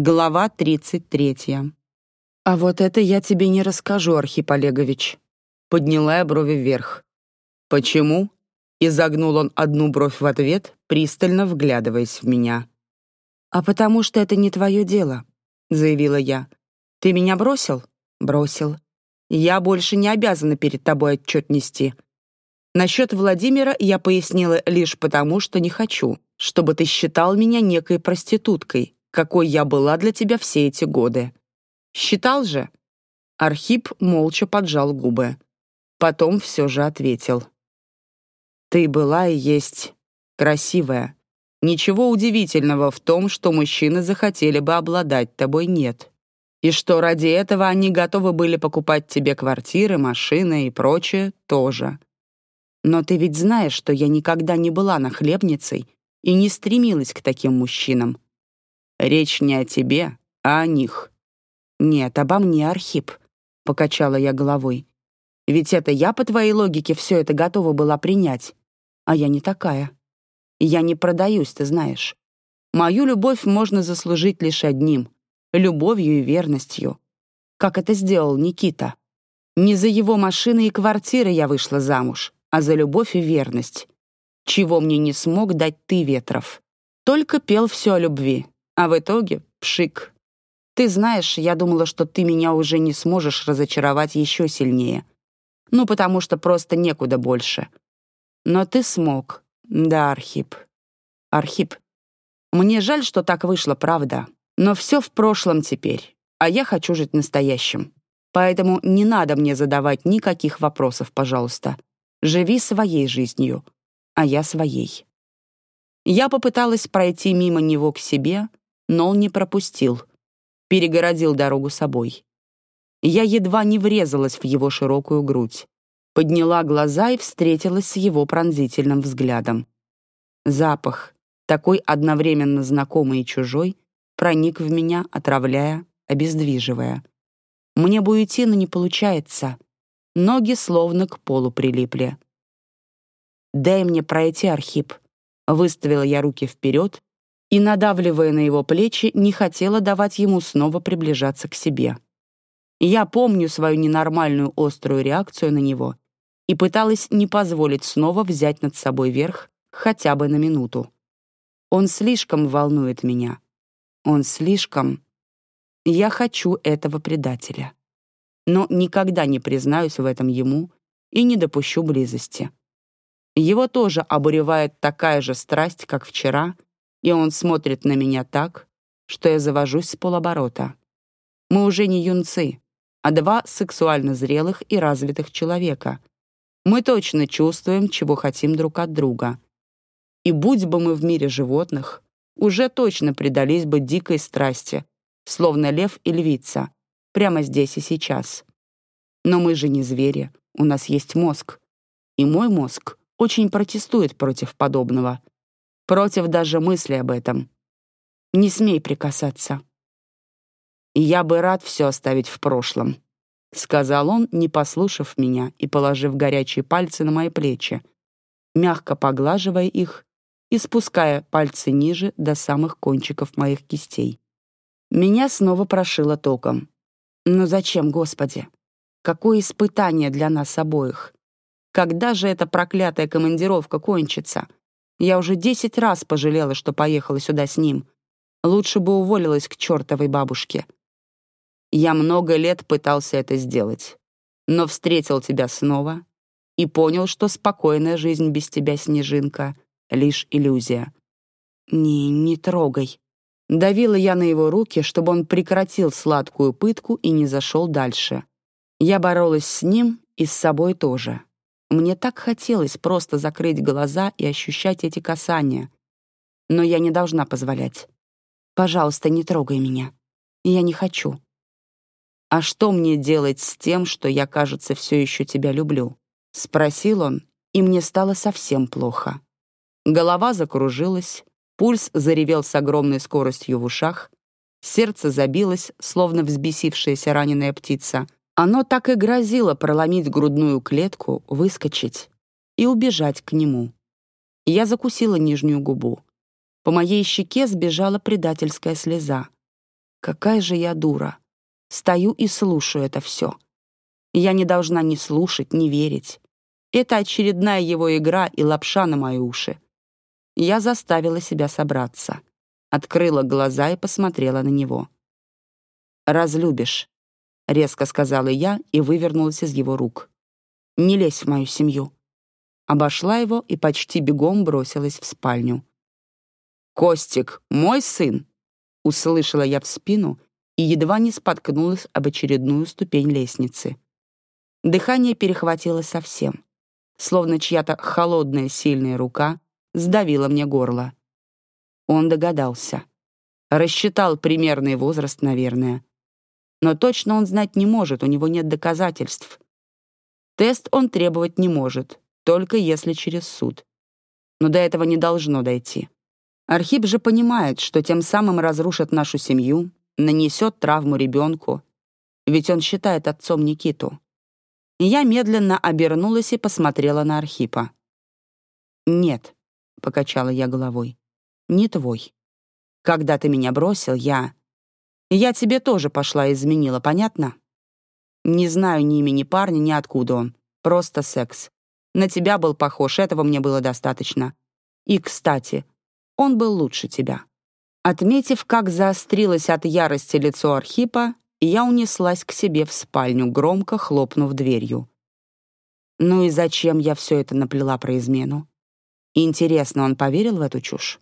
Глава 33. «А вот это я тебе не расскажу, Архип Олегович». Подняла я брови вверх. «Почему?» Изогнул он одну бровь в ответ, пристально вглядываясь в меня. «А потому что это не твое дело», — заявила я. «Ты меня бросил?» «Бросил. Я больше не обязана перед тобой отчет нести. Насчет Владимира я пояснила лишь потому, что не хочу, чтобы ты считал меня некой проституткой, какой я была для тебя все эти годы. Считал же?» Архип молча поджал губы. Потом все же ответил. «Ты была и есть красивая. Ничего удивительного в том, что мужчины захотели бы обладать тобой, нет. И что ради этого они готовы были покупать тебе квартиры, машины и прочее тоже. Но ты ведь знаешь, что я никогда не была нахлебницей и не стремилась к таким мужчинам. Речь не о тебе, а о них. Нет, обо мне, Архип, покачала я головой. Ведь это я, по твоей логике, все это готова была принять. А я не такая. Я не продаюсь, ты знаешь. Мою любовь можно заслужить лишь одним — любовью и верностью. Как это сделал Никита. Не за его машины и квартиры я вышла замуж, а за любовь и верность. Чего мне не смог дать ты, Ветров. Только пел все о любви, а в итоге — пшик. Ты знаешь, я думала, что ты меня уже не сможешь разочаровать еще сильнее. Ну, потому что просто некуда больше. Но ты смог. Да, Архип. Архип. Мне жаль, что так вышло, правда. Но все в прошлом теперь, а я хочу жить настоящим. Поэтому не надо мне задавать никаких вопросов, пожалуйста. Живи своей жизнью, а я своей. Я попыталась пройти мимо него к себе, но он не пропустил. Перегородил дорогу собой. Я едва не врезалась в его широкую грудь. Подняла глаза и встретилась с его пронзительным взглядом. Запах, такой одновременно знакомый и чужой, проник в меня, отравляя, обездвиживая. Мне бы уйти, но не получается. Ноги словно к полу прилипли. «Дай мне пройти, Архип», — выставила я руки вперед, и, надавливая на его плечи, не хотела давать ему снова приближаться к себе. Я помню свою ненормальную острую реакцию на него и пыталась не позволить снова взять над собой верх хотя бы на минуту. Он слишком волнует меня. Он слишком... Я хочу этого предателя. Но никогда не признаюсь в этом ему и не допущу близости. Его тоже обуревает такая же страсть, как вчера — и он смотрит на меня так, что я завожусь с полоборота. Мы уже не юнцы, а два сексуально зрелых и развитых человека. Мы точно чувствуем, чего хотим друг от друга. И будь бы мы в мире животных, уже точно предались бы дикой страсти, словно лев и львица, прямо здесь и сейчас. Но мы же не звери, у нас есть мозг. И мой мозг очень протестует против подобного — против даже мысли об этом. Не смей прикасаться. Я бы рад все оставить в прошлом, сказал он, не послушав меня и положив горячие пальцы на мои плечи, мягко поглаживая их и спуская пальцы ниже до самых кончиков моих кистей. Меня снова прошило током. Но зачем, Господи? Какое испытание для нас обоих? Когда же эта проклятая командировка кончится? Я уже десять раз пожалела, что поехала сюда с ним. Лучше бы уволилась к чертовой бабушке. Я много лет пытался это сделать, но встретил тебя снова и понял, что спокойная жизнь без тебя, Снежинка, — лишь иллюзия. «Не, не трогай». Давила я на его руки, чтобы он прекратил сладкую пытку и не зашел дальше. Я боролась с ним и с собой тоже. Мне так хотелось просто закрыть глаза и ощущать эти касания. Но я не должна позволять. Пожалуйста, не трогай меня. Я не хочу. «А что мне делать с тем, что я, кажется, все еще тебя люблю?» — спросил он, и мне стало совсем плохо. Голова закружилась, пульс заревел с огромной скоростью в ушах, сердце забилось, словно взбесившаяся раненая птица — оно так и грозило проломить грудную клетку, выскочить и убежать к нему. Я закусила нижнюю губу. По моей щеке сбежала предательская слеза. Какая же я дура. Стою и слушаю это все. Я не должна ни слушать, ни верить. Это очередная его игра и лапша на мои уши. Я заставила себя собраться. Открыла глаза и посмотрела на него. «Разлюбишь», — резко сказала я и вывернулась из его рук. «Не лезь в мою семью». Обошла его и почти бегом бросилась в спальню. «Костик, мой сын!» — услышала я в спину и едва не споткнулась об очередную ступень лестницы. Дыхание перехватило совсем, словно чья-то холодная сильная рука сдавила мне горло. Он догадался. Рассчитал примерный возраст, наверное. Но точно он знать не может, у него нет доказательств. Тест он требовать не может, только если через суд. Но до этого не должно дойти. Архип же понимает, что тем самым разрушит нашу семью, нанесет травму ребенку, ведь он считает отцом Никиту. Я медленно обернулась и посмотрела на Архипа. «Нет», — покачала я головой, — «не твой. Когда ты меня бросил, я... Я тебе тоже пошла и изменила, понятно? Не знаю ни имени парня, ни откуда он. Просто секс. На тебя был похож, этого мне было достаточно. И, кстати, он был лучше тебя». Отметив, как заострилось от ярости лицо Архипа, я унеслась к себе в спальню, громко хлопнув дверью. Ну и зачем я все это наплела про измену? Интересно, он поверил в эту чушь?